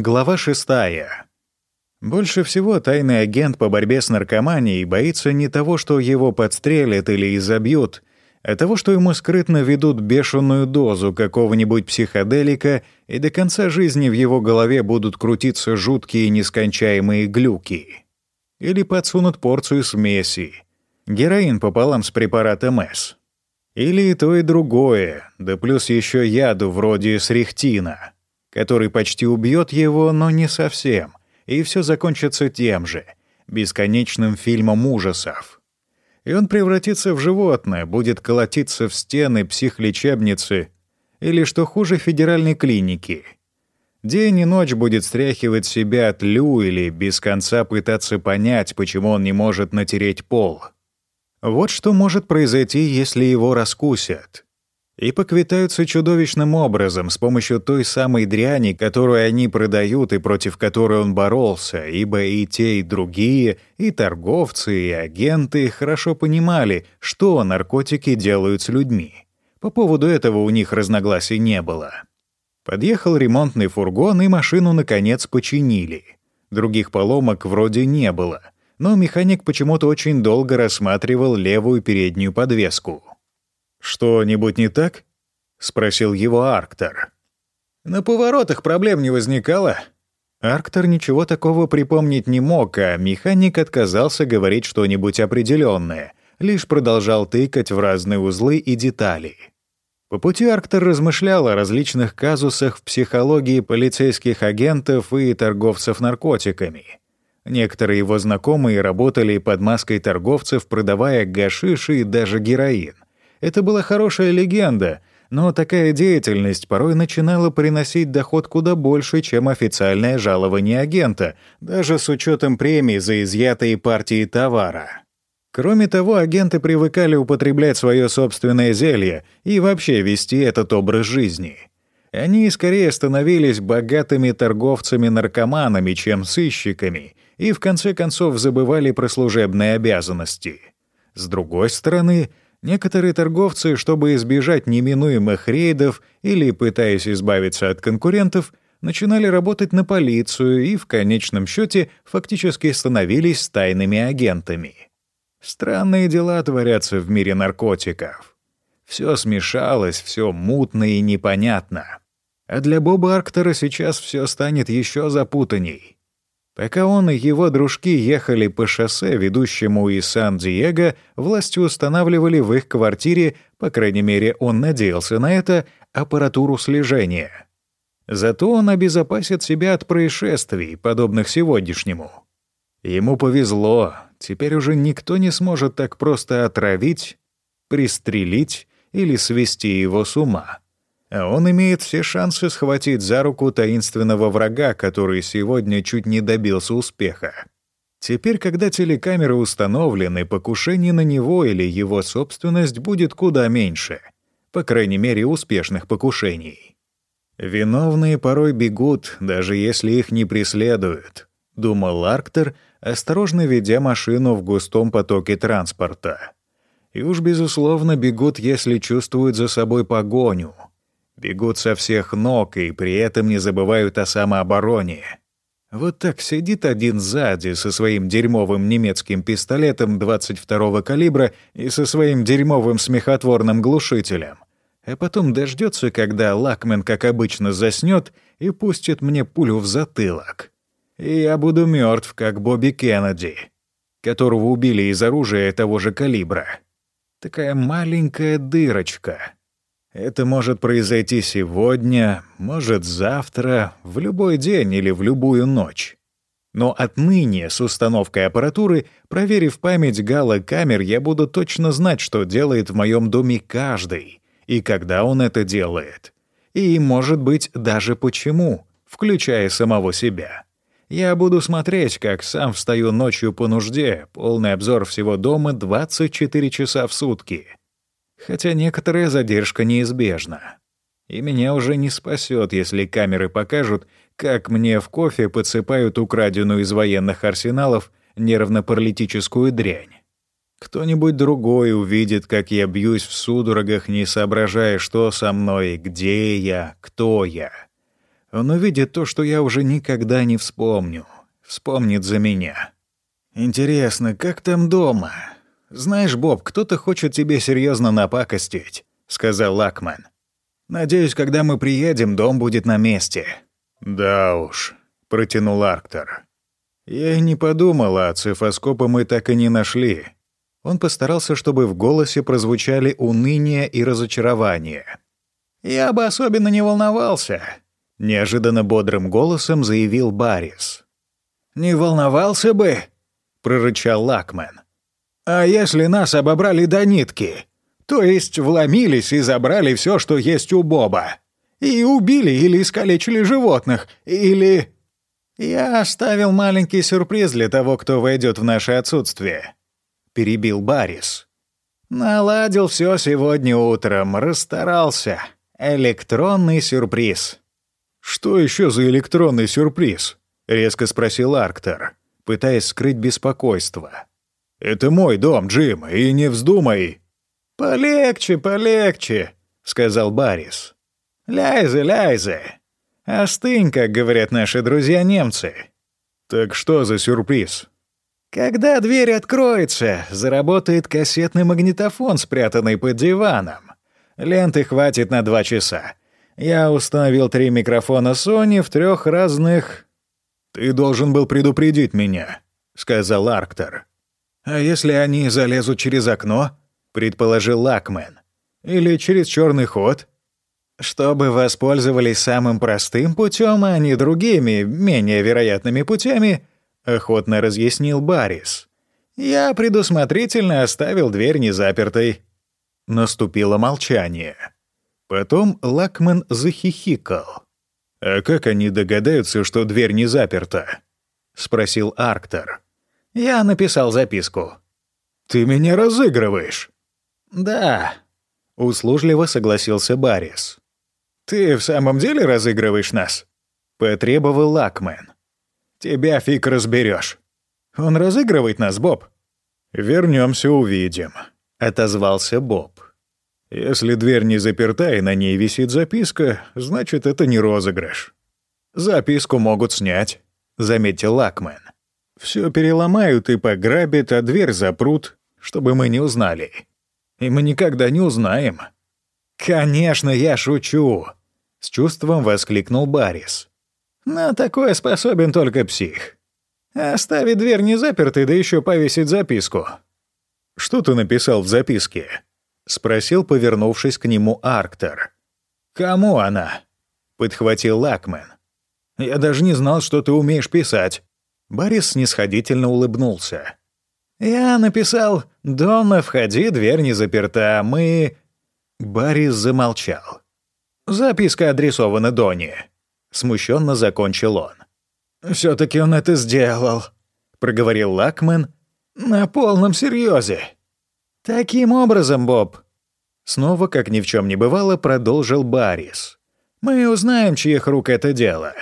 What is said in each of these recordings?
Глава шестая. Больше всего тайный агент по борьбе с наркоманией боится не того, что его подстрелят или изобьют, а того, что ему скрытно ведут бешеную дозу какого-нибудь психоделика, и до конца жизни в его голове будут крутиться жуткие нескончаемые глюки. Или подсунут порцию смеси. Героин пополам с препаратом С. Или и то, и другое, да плюс еще яду вроде срихтина, который почти убьет его, но не совсем, и все закончится тем же — бесконечным фильмом ужасов. И он превратится в животное, будет колотиться в стены психлечебницы или, что хуже, федеральной клиники. День и ночь будет стряхивать себя от лю или без конца пытаться понять, почему он не может натереть пол — вот что может произойти, если его раскусят. И поквитаются чудовищным образом с помощью той самой дряни, которую они продают и против которой он боролся, ибо и те, и другие, и торговцы, и агенты хорошо понимали, что наркотики делают с людьми. По поводу этого у них разногласий не было. Подъехал ремонтный фургон, и машину, наконец, починили. Других поломок вроде не было — но механик почему-то очень долго рассматривал левую переднюю подвеску. «Что-нибудь не так?» — спросил его Арктор. «На поворотах проблем не возникало». Арктор ничего такого припомнить не мог, а механик отказался говорить что-нибудь определенное, лишь продолжал тыкать в разные узлы и детали. По пути Арктор размышлял о различных казусах в психологии полицейских агентов и торговцев наркотиками — Некоторые его знакомые работали под маской торговцев, продавая гашиш и даже героин. Это была хорошая легенда, но такая деятельность порой начинала приносить доход куда больше, чем официальное жалование агента, даже с учетом премий за изъятые партии товара. Кроме того, агенты привыкали употреблять свое собственное зелье и вообще вести этот образ жизни. Они скорее становились богатыми торговцами-наркоманами, чем сыщиками — и в конце концов забывали про служебные обязанности. С другой стороны, некоторые торговцы, чтобы избежать неминуемых рейдов или пытаясь избавиться от конкурентов, начинали работать на полицию и в конечном счете фактически становились тайными агентами. Странные дела творятся в мире наркотиков. Все смешалось, все мутно и непонятно. А для Боба Арктора сейчас все станет еще запутанней. Пока он и его дружки ехали по шоссе, ведущему из Сан-Диего, власти устанавливали в их квартире, по крайней мере, он надеялся на это, аппаратуру слежения. Зато он обезопасит себя от происшествий, подобных сегодняшнему. Ему повезло, теперь уже никто не сможет так просто отравить, пристрелить или свести его с ума. А он имеет все шансы схватить за руку таинственного врага, который сегодня чуть не добился успеха. Теперь, когда телекамеры установлены, покушений на него или его собственность будет куда меньше. По крайней мере, успешных покушений. Виновные порой бегут, даже если их не преследуют, думал Арктер, осторожно ведя машину в густом потоке транспорта. И уж, безусловно, бегут, если чувствуют за собой погоню — Бегут со всех ног и при этом не забывают о самообороне. Вот так сидит один сзади со своим дерьмовым немецким пистолетом 22-го калибра и со своим дерьмовым смехотворным глушителем. А потом дождется, когда Лакмен, как обычно, заснет и пустит мне пулю в затылок. И я буду мертв, как Бобби Кеннеди, которого убили из оружия того же калибра. Такая маленькая дырочка — это может произойти сегодня, может завтра, в любой день или в любую ночь. Но отныне с установкой аппаратуры, проверив память гала-камер, я буду точно знать, что делает в моем доме каждый и когда он это делает. И, может быть, даже почему, включая самого себя. Я буду смотреть, как сам встаю ночью по нужде, полный обзор всего дома 24 часа в сутки — Хотя некоторая задержка неизбежна. И меня уже не спасет, если камеры покажут, как мне в кофе подсыпают украденную из военных арсеналов нервно-паралитическую дрянь. Кто-нибудь другой увидит, как я бьюсь в судорогах, не соображая, что со мной, где я, кто я. Он увидит то, что я уже никогда не вспомню. Вспомнит за меня. Интересно, как там дома? Знаешь, Боб, кто-то хочет тебе серьезно напакостить, сказал Лакман. Надеюсь, когда мы приедем, дом будет на месте. Да уж, протянул Арктор. Я и не подумала, а цифоскопа мы так и не нашли. Он постарался, чтобы в голосе прозвучали уныние и разочарование. «Я бы особенно не волновался», — неожиданно бодрым голосом заявил Баррис. «Не волновался бы?» — прорычал Лакмен. «А если нас обобрали до нитки? То есть вломились и забрали все, что есть у Боба? И убили или искалечили животных? Или...» «Я оставил маленький сюрприз для того, кто войдет в наше отсутствие», — перебил Баррис. «Наладил все сегодня утром, расстарался. Электронный сюрприз». «Что еще за электронный сюрприз?» — резко спросил Арктор, пытаясь скрыть беспокойство. «Это мой дом, Джим, и не вздумай». «Полегче, полегче», — сказал Баррис. «Ляйзе, ляйзе. «Остынь, как говорят наши друзья-немцы». «Так что за сюрприз?» «Когда дверь откроется, заработает кассетный магнитофон, спрятанный под диваном. Ленты хватит на два часа. Я установил три микрофона Sony в трех разных...» «Ты должен был предупредить меня», — сказал Арктор. «А если они залезут через окно?» — предположил Лакмен. «Или через черный ход?» Чтобы воспользовались самым простым путем, а не другими, менее вероятными путями, охотно разъяснил Баррис. Я предусмотрительно оставил дверь незапертой. Наступило молчание. Потом Лакман захихикал. «А как они догадаются, что дверь не заперта?» — спросил Арктор. «Я написал записку». «Ты меня разыгрываешь?» «Да», — услужливо согласился Баррис. «Ты в самом деле разыгрываешь нас?» — потребовал Лакмен. «Тебя фиг разберешь. Он разыгрывает нас, Боб?» Вернемся, увидим», — отозвался Боб. «Если дверь не заперта и на ней висит записка, значит, это не розыгрыш». «Записку могут снять», — заметил Лакмен. «Все переломают и пограбят, а дверь запрут, чтобы мы не узнали. И мы никогда не узнаем». «Конечно, я шучу», — с чувством воскликнул Баррис. «На такое способен только псих. Оставить дверь не запертой, да еще повесить записку». «Что ты написал в записке?» — спросил, повернувшись к нему Арктор. «Кому она?» — подхватил Лакмен. «Я даже не знал, что ты умеешь писать». Борис снисходительно улыбнулся. «Я написал «Донна, входи, дверь не заперта, мы...» Борис замолчал. Записка адресована Доне. Смущенно закончил он. «Все-таки он это сделал», — проговорил Лакмен на полном серьезе. «Таким образом, Боб...» Снова, как ни в чем не бывало, продолжил Баррис. «Мы узнаем, чьих рук это дело,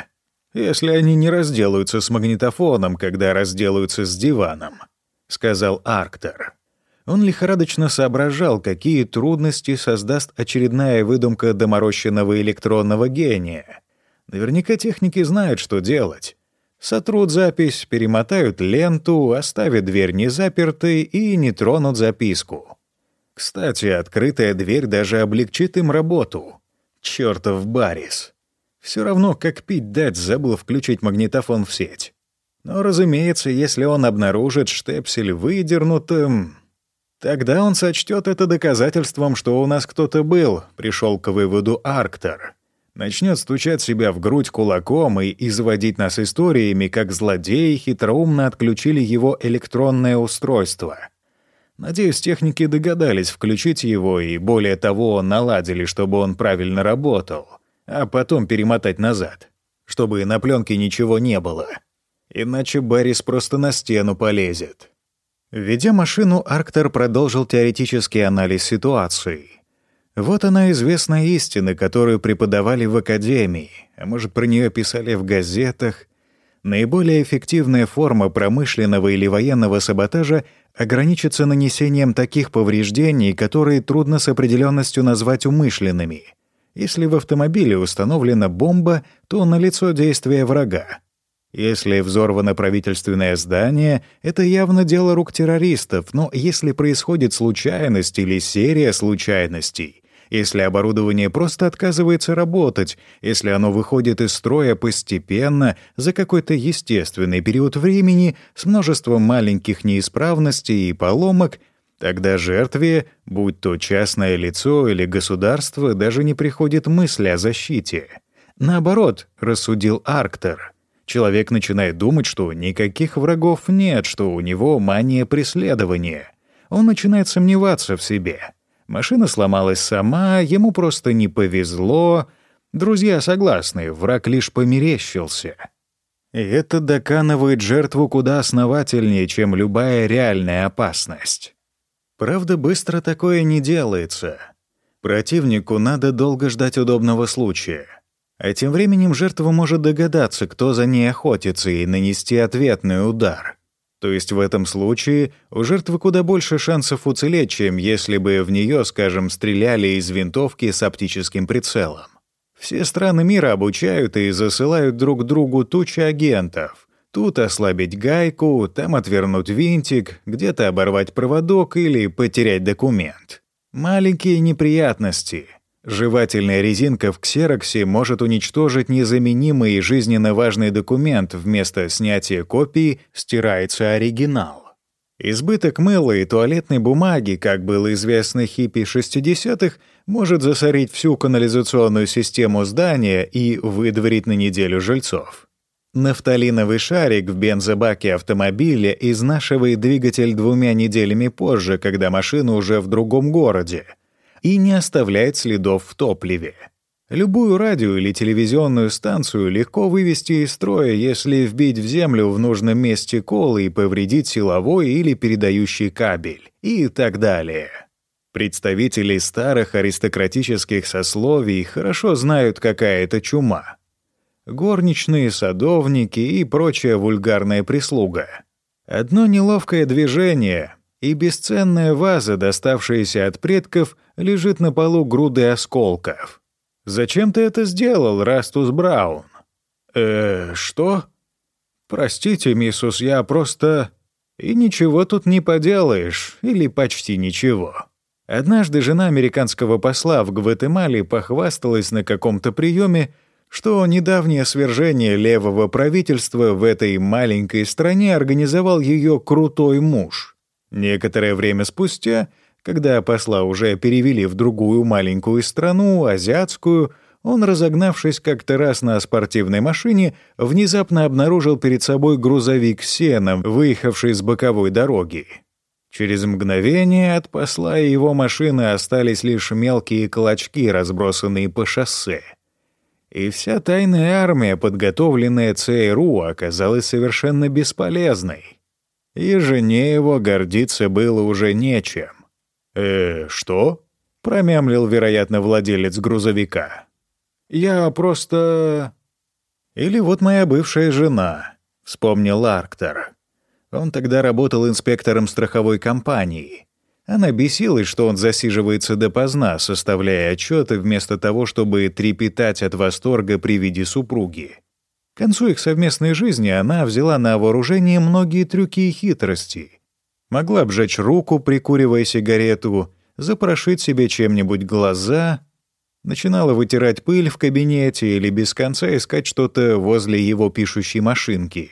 если они не разделаются с магнитофоном, когда разделаются с диваном», — сказал Арктор. Он лихорадочно соображал, какие трудности создаст очередная выдумка доморощенного электронного гения. Наверняка техники знают, что делать. Сотрут запись, перемотают ленту, оставят дверь незапертой и не тронут записку. Кстати, открытая дверь даже облегчит им работу. Чёртов Барис. Все равно, как пить дать, забыл включить магнитофон в сеть. Но, разумеется, если он обнаружит штепсель выдернутым... Тогда он сочтет это доказательством, что у нас кто-то был, пришел к выводу Арктор. Начнет стучать себя в грудь кулаком и изводить нас историями, как злодеи хитроумно отключили его электронное устройство. Надеюсь, техники догадались включить его и, более того, наладили, чтобы он правильно работал, а потом перемотать назад, чтобы на пленке ничего не было. Иначе Баррис просто на стену полезет. Ведя машину, Арктор продолжил теоретический анализ ситуации. Вот она известная истина, которую преподавали в академии, а может, про нее писали в газетах. Наиболее эффективная форма промышленного или военного саботажа ограничится нанесением таких повреждений, которые трудно с определенностью назвать умышленными. Если в автомобиле установлена бомба, то налицо действие врага. Если взорвано правительственное здание, это явно дело рук террористов, но если происходит случайность или серия случайностей, если оборудование просто отказывается работать, если оно выходит из строя постепенно, за какой-то естественный период времени, с множеством маленьких неисправностей и поломок, тогда жертве, будь то частное лицо или государство, даже не приходит мысль о защите. Наоборот, рассудил Арктер — Человек начинает думать, что никаких врагов нет, что у него мания преследования. Он начинает сомневаться в себе. Машина сломалась сама, ему просто не повезло. Друзья согласны, враг лишь померещился. И это доканывает жертву куда основательнее, чем любая реальная опасность. Правда, быстро такое не делается. Противнику надо долго ждать удобного случая. А тем временем жертва может догадаться, кто за ней охотится, и нанести ответный удар. То есть в этом случае у жертвы куда больше шансов уцелеть, чем если бы в нее, скажем, стреляли из винтовки с оптическим прицелом. Все страны мира обучают и засылают друг другу тучи агентов. Тут ослабить гайку, там отвернуть винтик, где-то оборвать проводок или потерять документ. Маленькие неприятности — Жевательная резинка в ксероксе может уничтожить незаменимый и жизненно важный документ, вместо снятия копии стирается оригинал. Избыток мыла и туалетной бумаги, как было известно хиппи 60-х, может засорить всю канализационную систему здания и выдворить на неделю жильцов. Нафталиновый шарик в бензобаке автомобиля изнашивает двигатель двумя неделями позже, когда машина уже в другом городе — и не оставляет следов в топливе. Любую радио или телевизионную станцию легко вывести из строя, если вбить в землю в нужном месте кол и повредить силовой или передающий кабель, и так далее. Представители старых аристократических сословий хорошо знают, какая это чума. Горничные, садовники и прочая вульгарная прислуга. Одно неловкое движение, и бесценная ваза, доставшаяся от предков, лежит на полу груды осколков. «Зачем ты это сделал, Растус Браун?» «Э, что?» «Простите, миссус, я просто...» «И ничего тут не поделаешь, или почти ничего». Однажды жена американского посла в Гватемале похвасталась на каком-то приеме, что недавнее свержение левого правительства в этой маленькой стране организовал ее крутой муж — Некоторое время спустя, когда посла уже перевели в другую маленькую страну, азиатскую, он, разогнавшись как-то раз на спортивной машине, внезапно обнаружил перед собой грузовик с сеном, выехавший с боковой дороги. Через мгновение от посла и его машины остались лишь мелкие клочки, разбросанные по шоссе. И вся тайная армия, подготовленная ЦРУ, оказалась совершенно бесполезной и жене его гордиться было уже нечем. «Э, что?» — промямлил, вероятно, владелец грузовика. «Я просто...» «Или вот моя бывшая жена», — вспомнил Арктор. Он тогда работал инспектором страховой компании. Она бесилась, что он засиживается допоздна, составляя отчеты вместо того, чтобы трепетать от восторга при виде супруги. К концу их совместной жизни она взяла на вооружение многие трюки и хитрости. Могла обжечь руку, прикуривая сигарету, запрошить себе чем-нибудь глаза, начинала вытирать пыль в кабинете или без конца искать что-то возле его пишущей машинки.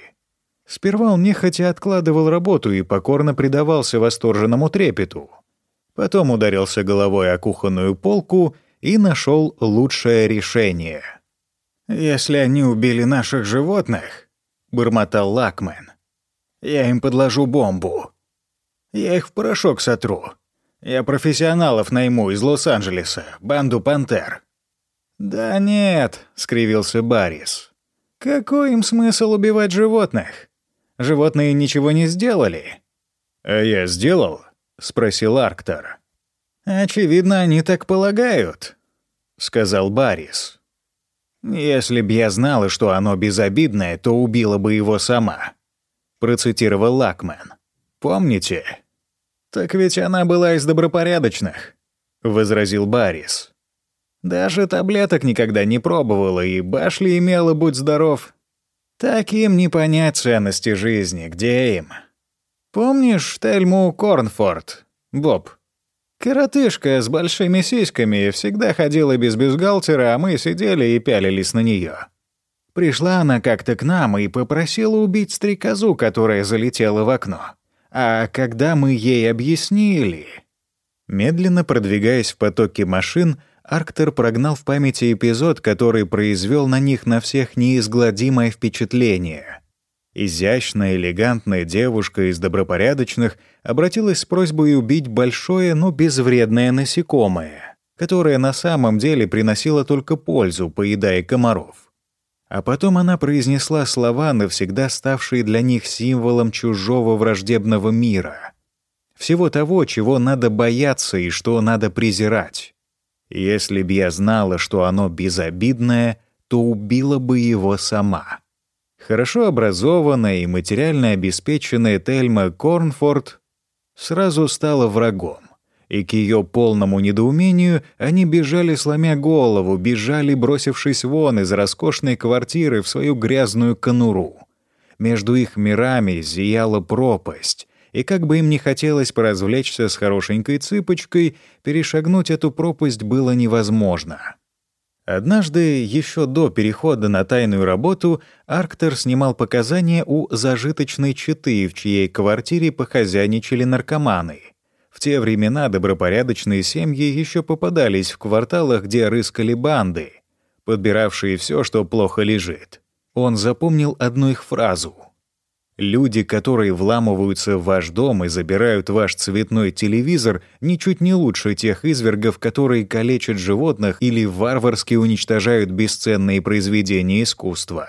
Сперва он нехотя откладывал работу и покорно предавался восторженному трепету. Потом ударился головой о кухонную полку и нашел лучшее решение — «Если они убили наших животных», — бормотал Лакмен, — «я им подложу бомбу. Я их в порошок сотру. Я профессионалов найму из Лос-Анджелеса, банду «Пантер». «Да нет», — скривился Баррис. «Какой им смысл убивать животных? Животные ничего не сделали». «А я сделал?» — спросил Арктор. «Очевидно, они так полагают», — сказал Баррис. «Если б я знала, что оно безобидное, то убила бы его сама», — процитировал Лакмен. «Помните?» «Так ведь она была из добропорядочных», — возразил Баррис. Даже таблеток никогда не пробовала, и башли имела, будь здоров. Таким не понять ценности жизни, где им? Помнишь Тельму Корнфорд, Боб? Коротышка с большими сиськами всегда ходила без бюстгальтера, а мы сидели и пялились на нее. Пришла она как-то к нам и попросила убить стрекозу, которая залетела в окно. А когда мы ей объяснили... Медленно продвигаясь в потоке машин, Арктер прогнал в памяти эпизод, который произвел на них на всех неизгладимое впечатление. Изящная, элегантная девушка из добропорядочных обратилась с просьбой убить большое, но безвредное насекомое, которое на самом деле приносило только пользу, поедая комаров. А потом она произнесла слова, навсегда ставшие для них символом чужого враждебного мира. Всего того, чего надо бояться и что надо презирать. Если б я знала, что оно безобидное, то убила бы его сама. Хорошо образованная и материально обеспеченная Тельма Корнфорд сразу стала врагом. И к ее полному недоумению они бежали, сломя голову, бежали, бросившись вон из роскошной квартиры в свою грязную конуру. Между их мирами зияла пропасть, и как бы им ни хотелось поразвлечься с хорошенькой цыпочкой, перешагнуть эту пропасть было невозможно. Однажды, еще до перехода на тайную работу, Арктер снимал показания у зажиточной четы, в чьей квартире похозяйничали наркоманы. В те времена добропорядочные семьи еще попадались в кварталах, где рыскали банды, подбиравшие все, что плохо лежит. Он запомнил одну их фразу — Люди, которые вламываются в ваш дом и забирают ваш цветной телевизор, ничуть не лучше тех извергов, которые калечат животных или варварски уничтожают бесценные произведения искусства.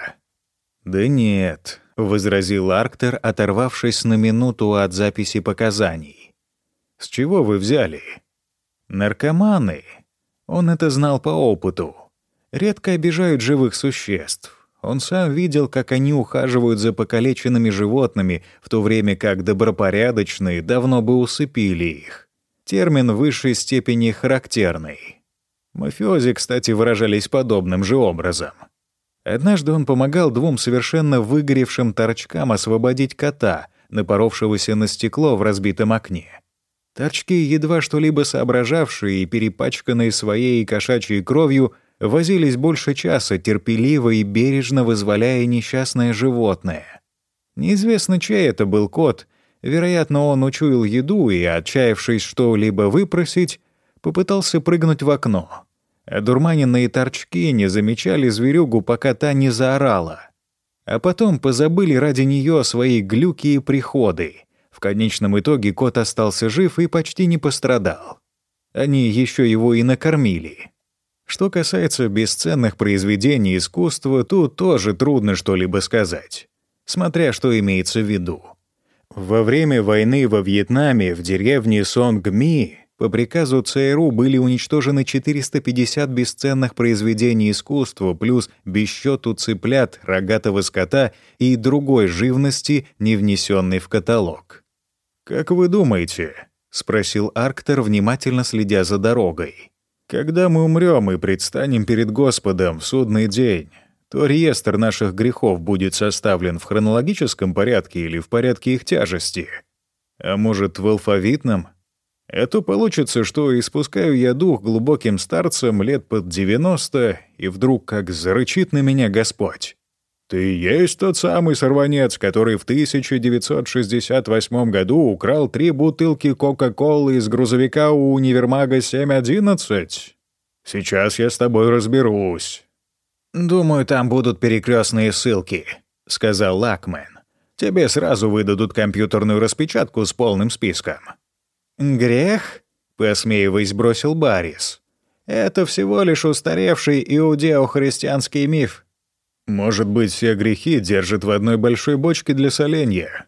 «Да нет», — возразил Арктер, оторвавшись на минуту от записи показаний. «С чего вы взяли?» «Наркоманы». Он это знал по опыту. Редко обижают живых существ. Он сам видел, как они ухаживают за покалеченными животными, в то время как добропорядочные давно бы усыпили их. Термин высшей степени характерный. Мафиози, кстати, выражались подобным же образом. Однажды он помогал двум совершенно выгоревшим торчкам освободить кота, напоровшегося на стекло в разбитом окне. Торчки, едва что-либо соображавшие и перепачканные своей кошачьей кровью, возились больше часа, терпеливо и бережно вызволяя несчастное животное. Неизвестно, чей это был кот. Вероятно, он учуял еду и, отчаявшись что-либо выпросить, попытался прыгнуть в окно. Одурманенные торчки не замечали зверюгу, пока та не заорала. А потом позабыли ради нее свои глюки и приходы. В конечном итоге кот остался жив и почти не пострадал. Они еще его и накормили. Что касается бесценных произведений искусства, тут тоже трудно что-либо сказать, смотря что имеется в виду. Во время войны во Вьетнаме в деревне Сонгми по приказу ЦРУ были уничтожены 450 бесценных произведений искусства плюс без цыплят, рогатого скота и другой живности, не внесенной в каталог. «Как вы думаете?» — спросил Арктер, внимательно следя за дорогой. Когда мы умрем и предстанем перед Господом в судный день, то реестр наших грехов будет составлен в хронологическом порядке или в порядке их тяжести. А может, в алфавитном? Это получится, что испускаю я дух глубоким старцем лет под 90, и вдруг как зарычит на меня Господь. «Ты есть тот самый сорванец, который в 1968 году украл три бутылки Кока-Колы из грузовика у универмага 711? Сейчас я с тобой разберусь». «Думаю, там будут перекрестные ссылки», — сказал Лакмен. «Тебе сразу выдадут компьютерную распечатку с полным списком». «Грех?» — посмеиваясь, бросил Баррис. «Это всего лишь устаревший иудео-христианский миф». Может быть, все грехи держат в одной большой бочке для соления.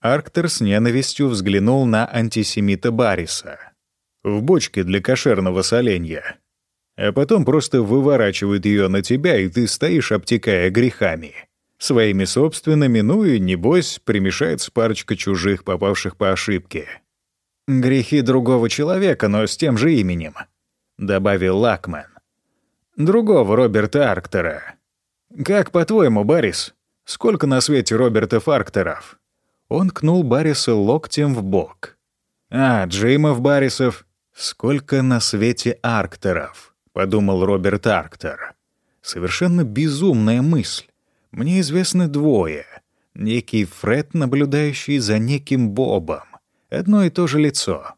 Арктер с ненавистью взглянул на антисемита Бариса. В бочке для кошерного соленья. А потом просто выворачивают ее на тебя, и ты стоишь, обтекая грехами. Своими собственными, ну и, небось, примешается парочка чужих, попавших по ошибке. «Грехи другого человека, но с тем же именем», — добавил Лакман. Другого Роберта Арктера. Как по-твоему, Баррис, сколько на свете Робертов Арктеров? Он кнул Барриса локтем в бок. А, Джимов Баррисов. Сколько на свете Арктеров? Подумал Роберт Арктер. Совершенно безумная мысль. Мне известны двое. Некий Фред, наблюдающий за неким Бобом. Одно и то же лицо.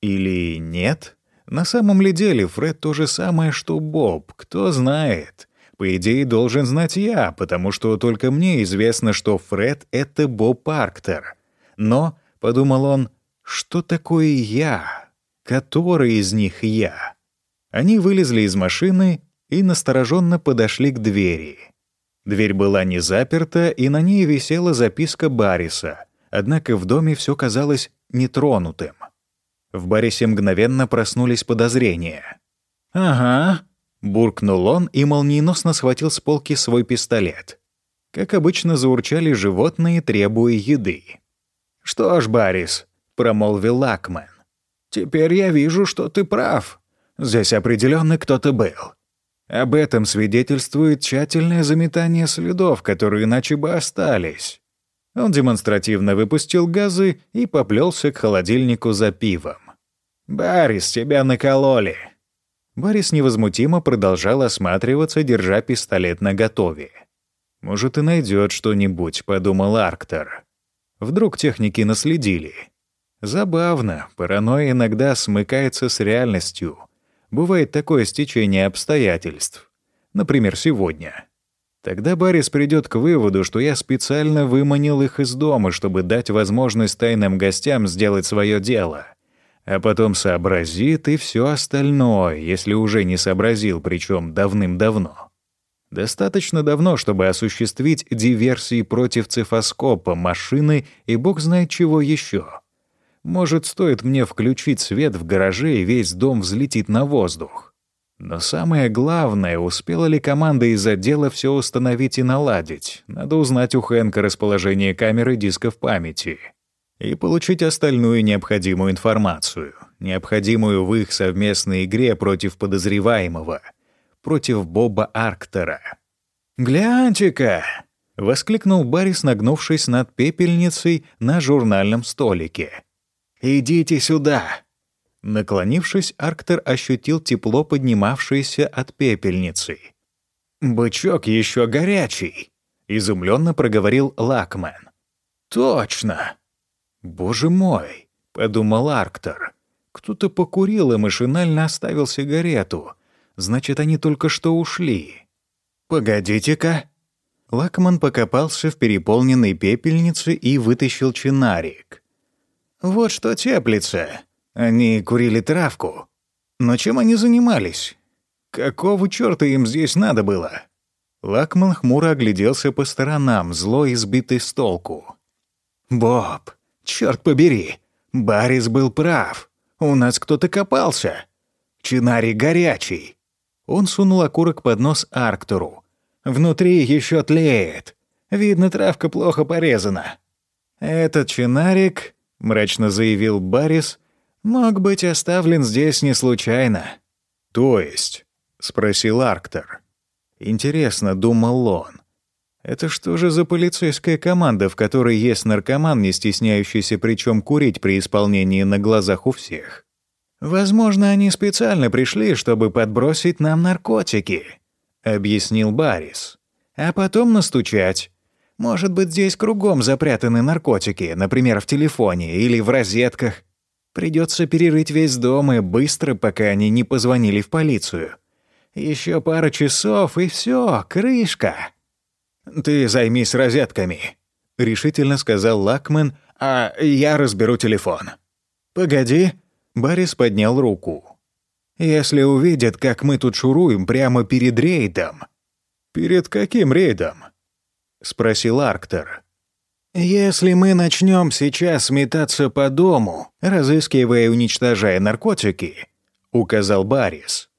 Или нет? На самом ли деле Фред то же самое, что Боб? Кто знает? По идее, должен знать я, потому что только мне известно, что Фред — это Боб Парктер. Но, — подумал он, — что такое я? Который из них я? Они вылезли из машины и настороженно подошли к двери. Дверь была не заперта, и на ней висела записка Барриса, однако в доме все казалось нетронутым. В Барисе мгновенно проснулись подозрения. «Ага», — буркнул он и молниеносно схватил с полки свой пистолет. Как обычно, заурчали животные, требуя еды. «Что ж, Барис», — промолвил Лакмен, — «теперь я вижу, что ты прав. Здесь определенно кто-то был. Об этом свидетельствует тщательное заметание следов, которые иначе бы остались. Он демонстративно выпустил газы и поплелся к холодильнику за пивом. «Баррис, тебя накололи!» Баррис невозмутимо продолжал осматриваться, держа пистолет наготове. «Может, и найдет что-нибудь», — подумал Арктор. Вдруг техники наследили. Забавно, паранойя иногда смыкается с реальностью. Бывает такое стечение обстоятельств. Например, сегодня. Тогда Баррис придет к выводу, что я специально выманил их из дома, чтобы дать возможность тайным гостям сделать свое дело. А потом сообразит и все остальное, если уже не сообразил, причем давным-давно. Достаточно давно, чтобы осуществить диверсии против цифоскопа, машины и бог знает чего еще. Может, стоит мне включить свет в гараже, и весь дом взлетит на воздух. Но самое главное, успела ли команда из отдела все установить и наладить? Надо узнать у Хэнка расположение камеры дисков памяти и получить остальную необходимую информацию, необходимую в их совместной игре против подозреваемого, против Боба Арктера. «Гляньте-ка!» — воскликнул Баррис, нагнувшись над пепельницей на журнальном столике. «Идите сюда!» Наклонившись, Арктер ощутил тепло, поднимавшееся от пепельницы. «Бычок еще горячий», — изумленно проговорил Лакмен. «Точно!» «Боже мой!» — подумал Арктер. «Кто-то покурил и машинально оставил сигарету. Значит, они только что ушли». «Погодите-ка!» Лакман покопался в переполненной пепельнице и вытащил чинарик. «Вот что теплится!» Они курили травку. Но чем они занимались? Какого чёрта им здесь надо было? Лакман хмуро огляделся по сторонам, зло избитый с толку. «Боб, чёрт побери, Баррис был прав. У нас кто-то копался. Чинари горячий». Он сунул окурок под нос Арктуру. «Внутри ещё тлеет. Видно, травка плохо порезана». «Этот чинарик», — мрачно заявил Баррис, мог быть оставлен здесь не случайно». «То есть?» — спросил Арктор. «Интересно», — думал он. «Это что же за полицейская команда, в которой есть наркоман, не стесняющийся причем курить при исполнении на глазах у всех?» «Возможно, они специально пришли, чтобы подбросить нам наркотики», — объяснил Баррис. «А потом настучать. Может быть, здесь кругом запрятаны наркотики, например, в телефоне или в розетках. Придется перерыть весь дом и быстро, пока они не позвонили в полицию. Еще пара часов, и все, крышка. «Ты займись розетками», — решительно сказал Лакмен, «а я разберу телефон». «Погоди», — Борис поднял руку. «Если увидят, как мы тут шуруем прямо перед рейдом...» «Перед каким рейдом?» — спросил Арктер. Если мы начнем сейчас метаться по дому, разыскивая и уничтожая наркотики, указал Баррис,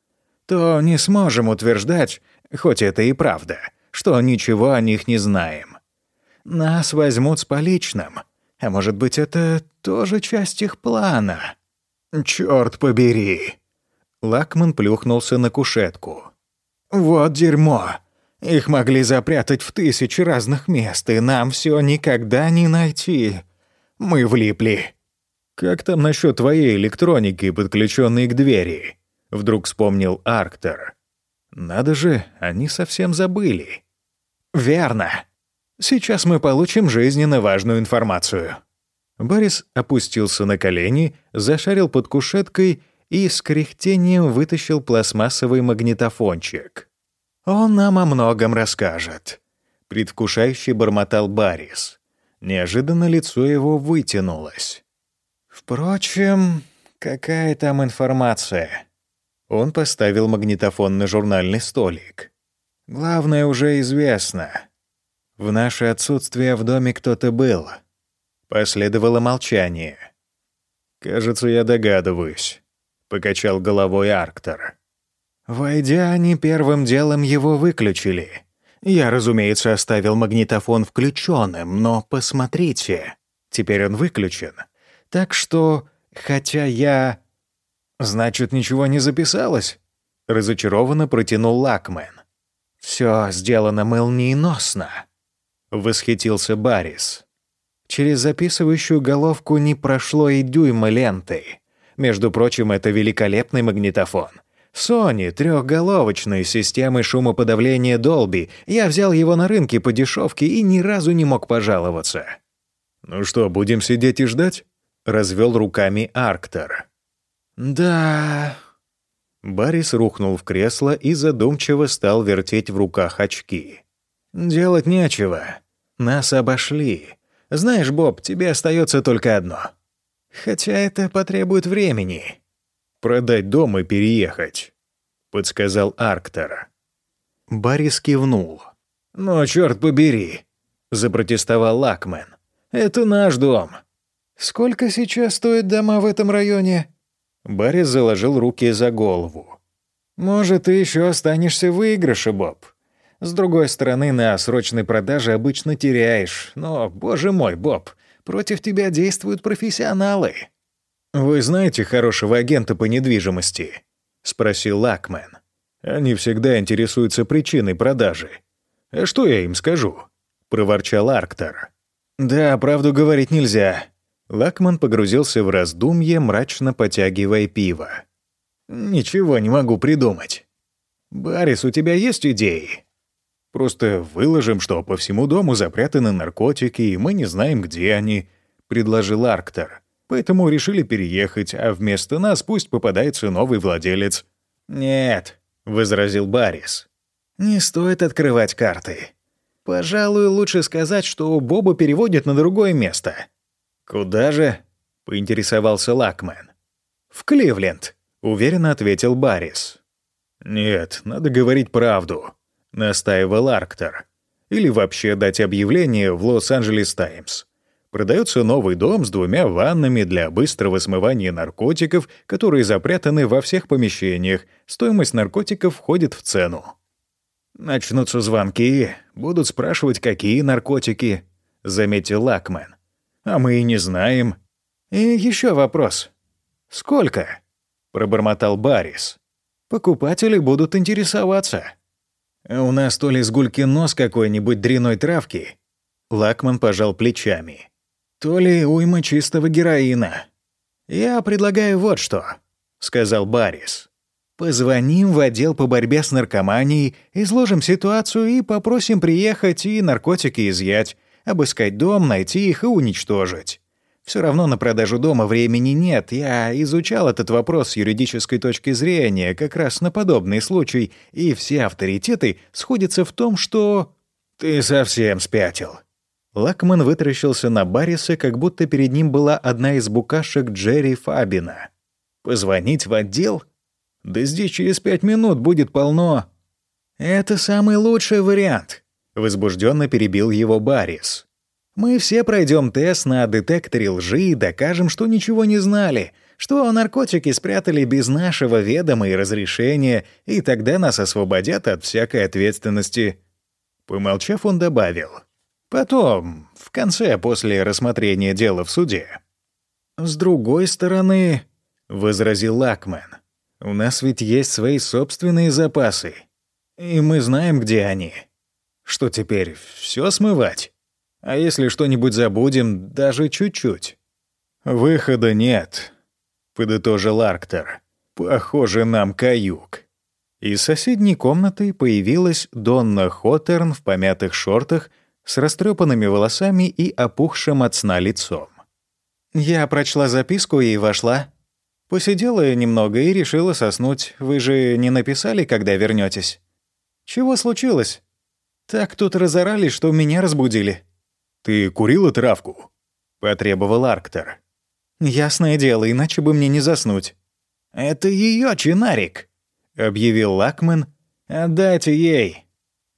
то не сможем утверждать, хоть это и правда, что ничего о них не знаем. Нас возьмут с поличным, а может быть, это тоже часть их плана. Черт побери! Лакман плюхнулся на кушетку. Вот дерьмо. Их могли запрятать в тысячи разных мест, и нам все никогда не найти. Мы влипли. Как там насчет твоей электроники, подключенной к двери? Вдруг вспомнил Арктер. Надо же, они совсем забыли. Верно. Сейчас мы получим жизненно важную информацию. Борис опустился на колени, зашарил под кушеткой и с кряхтением вытащил пластмассовый магнитофончик. «Он нам о многом расскажет», — предвкушающе бормотал Барис. Неожиданно лицо его вытянулось. «Впрочем, какая там информация?» Он поставил магнитофон на журнальный столик. «Главное уже известно. В наше отсутствие в доме кто-то был». Последовало молчание. «Кажется, я догадываюсь», — покачал головой Арктор. Войдя, они первым делом его выключили. Я, разумеется, оставил магнитофон включенным, но посмотрите, теперь он выключен. Так что, хотя я... Значит, ничего не записалось? Разочарованно протянул Лакмен. Все сделано молниеносно. Восхитился Барис. Через записывающую головку не прошло и дюйма ленты. Между прочим, это великолепный магнитофон — Sony трехголовочной системы шумоподавления Dolby. Я взял его на рынке по дешевке и ни разу не мог пожаловаться. «Ну что, будем сидеть и ждать?» — развел руками Арктор. «Да...» Баррис рухнул в кресло и задумчиво стал вертеть в руках очки. «Делать нечего. Нас обошли. Знаешь, Боб, тебе остается только одно. Хотя это потребует времени продать дом и переехать», — подсказал Арктор. Борис кивнул. «Ну, черт побери», — запротестовал Лакмен. «Это наш дом». «Сколько сейчас стоят дома в этом районе?» Борис заложил руки за голову. «Может, ты еще останешься в выигрыше, Боб. С другой стороны, на срочной продаже обычно теряешь. Но, боже мой, Боб, против тебя действуют профессионалы». «Вы знаете хорошего агента по недвижимости?» — спросил Лакмен. «Они всегда интересуются причиной продажи. А что я им скажу?» — проворчал Арктор. «Да, правду говорить нельзя». Лакман погрузился в раздумье, мрачно потягивая пиво. «Ничего не могу придумать. Барис, у тебя есть идеи?» «Просто выложим, что по всему дому запрятаны наркотики, и мы не знаем, где они», — предложил Арктор поэтому решили переехать, а вместо нас пусть попадается новый владелец». «Нет», — возразил Баррис. «Не стоит открывать карты. Пожалуй, лучше сказать, что Боба переводят на другое место». «Куда же?» — поинтересовался Лакмен. «В Кливленд», — уверенно ответил Баррис. «Нет, надо говорить правду», — настаивал Арктор. «Или вообще дать объявление в Лос-Анджелес Таймс. Продается новый дом с двумя ваннами для быстрого смывания наркотиков, которые запрятаны во всех помещениях. Стоимость наркотиков входит в цену. Начнутся звонки, будут спрашивать, какие наркотики, заметил Лакмен. А мы и не знаем. И еще вопрос. Сколько? пробормотал Барис. Покупатели будут интересоваться. У нас то ли сгулькин нос какой-нибудь дряной травки. Лакман пожал плечами то ли уйма чистого героина. «Я предлагаю вот что», — сказал Баррис. «Позвоним в отдел по борьбе с наркоманией, изложим ситуацию и попросим приехать и наркотики изъять, обыскать дом, найти их и уничтожить. Все равно на продажу дома времени нет. Я изучал этот вопрос с юридической точки зрения как раз на подобный случай, и все авторитеты сходятся в том, что... Ты совсем спятил, Лакман вытаращился на Барриса, как будто перед ним была одна из букашек Джерри Фабина. «Позвонить в отдел? Да здесь через пять минут будет полно». «Это самый лучший вариант», — возбужденно перебил его Баррис. «Мы все пройдем тест на детекторе лжи и докажем, что ничего не знали, что наркотики спрятали без нашего ведома и разрешения, и тогда нас освободят от всякой ответственности». Помолчав, он добавил — Потом, в конце, после рассмотрения дела в суде. «С другой стороны», — возразил Лакмен, — «у нас ведь есть свои собственные запасы. И мы знаем, где они. Что теперь, все смывать? А если что-нибудь забудем, даже чуть-чуть? Выхода нет, подытожил Арктер. Похоже, нам каюк. Из соседней комнаты появилась Донна Хотерн в помятых шортах с растрепанными волосами и опухшим от сна лицом. Я прочла записку и вошла. Посидела немного и решила соснуть. Вы же не написали, когда вернетесь? Чего случилось? Так тут разорались, что меня разбудили. Ты курила травку? потребовал Арктер. Ясное дело, иначе бы мне не заснуть. Это ее чинарик, объявил Лакман. Отдайте ей.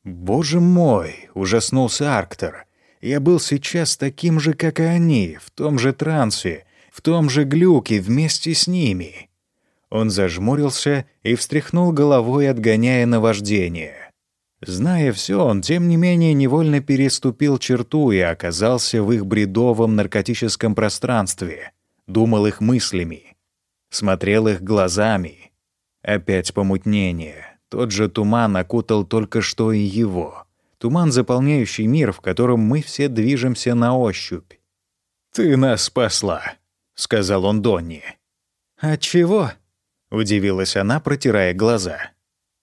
Боже мой, ужаснулся Арктер. Я был сейчас таким же, как и они, в том же трансе, в том же глюке вместе с ними. Он зажмурился и встряхнул головой, отгоняя наваждение. Зная все, он, тем не менее, невольно переступил черту и оказался в их бредовом наркотическом пространстве, думал их мыслями, смотрел их глазами. Опять помутнение. Тот же туман окутал только что и его. Туман, заполняющий мир, в котором мы все движемся на ощупь. «Ты нас спасла», — сказал он Донни. «От чего?» — удивилась она, протирая глаза.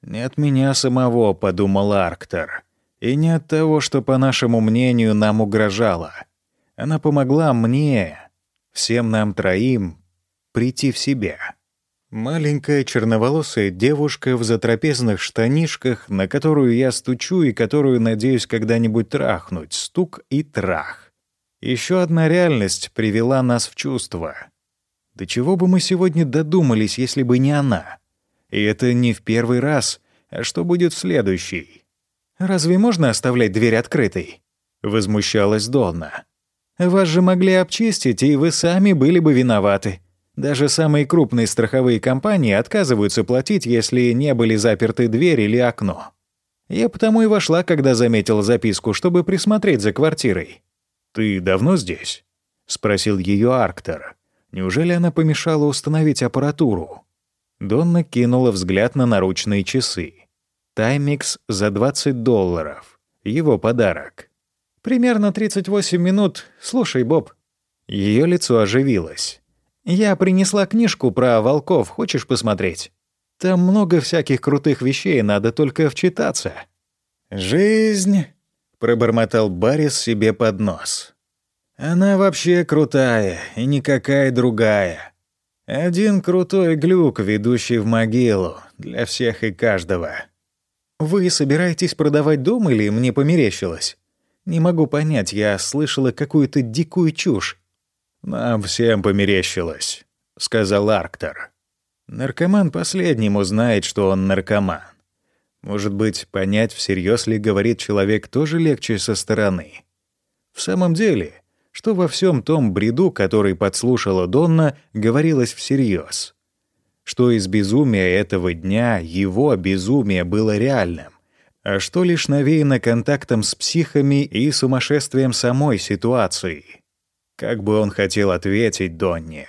«Не от меня самого», — подумал Арктор. «И не от того, что, по нашему мнению, нам угрожало. Она помогла мне, всем нам троим, прийти в себя». Маленькая черноволосая девушка в затрапезных штанишках, на которую я стучу и которую надеюсь когда-нибудь трахнуть. Стук и трах. Еще одна реальность привела нас в чувство. До чего бы мы сегодня додумались, если бы не она? И это не в первый раз, а что будет в следующий? «Разве можно оставлять дверь открытой?» — возмущалась Донна. «Вас же могли обчистить, и вы сами были бы виноваты. Даже самые крупные страховые компании отказываются платить, если не были заперты дверь или окно. Я потому и вошла, когда заметила записку, чтобы присмотреть за квартирой. «Ты давно здесь?» — спросил ее Арктор. «Неужели она помешала установить аппаратуру?» Донна кинула взгляд на наручные часы. Таймикс за 20 долларов. Его подарок. «Примерно 38 минут. Слушай, Боб». Ее лицо оживилось. «Я принесла книжку про волков. Хочешь посмотреть? Там много всяких крутых вещей, надо только вчитаться». «Жизнь», — пробормотал Баррис себе под нос. «Она вообще крутая, и никакая другая. Один крутой глюк, ведущий в могилу, для всех и каждого. Вы собираетесь продавать дом или мне померещилось? Не могу понять, я слышала какую-то дикую чушь. Нам всем померещилось, сказал Арктор. Наркоман последним узнает, что он наркоман. Может быть, понять, всерьез ли говорит человек, тоже легче со стороны. В самом деле, что во всем том бреду, который подслушала Донна, говорилось всерьез. Что из безумия этого дня его безумие было реальным, а что лишь навеяно контактом с психами и сумасшествием самой ситуации. Как бы он хотел ответить Донне.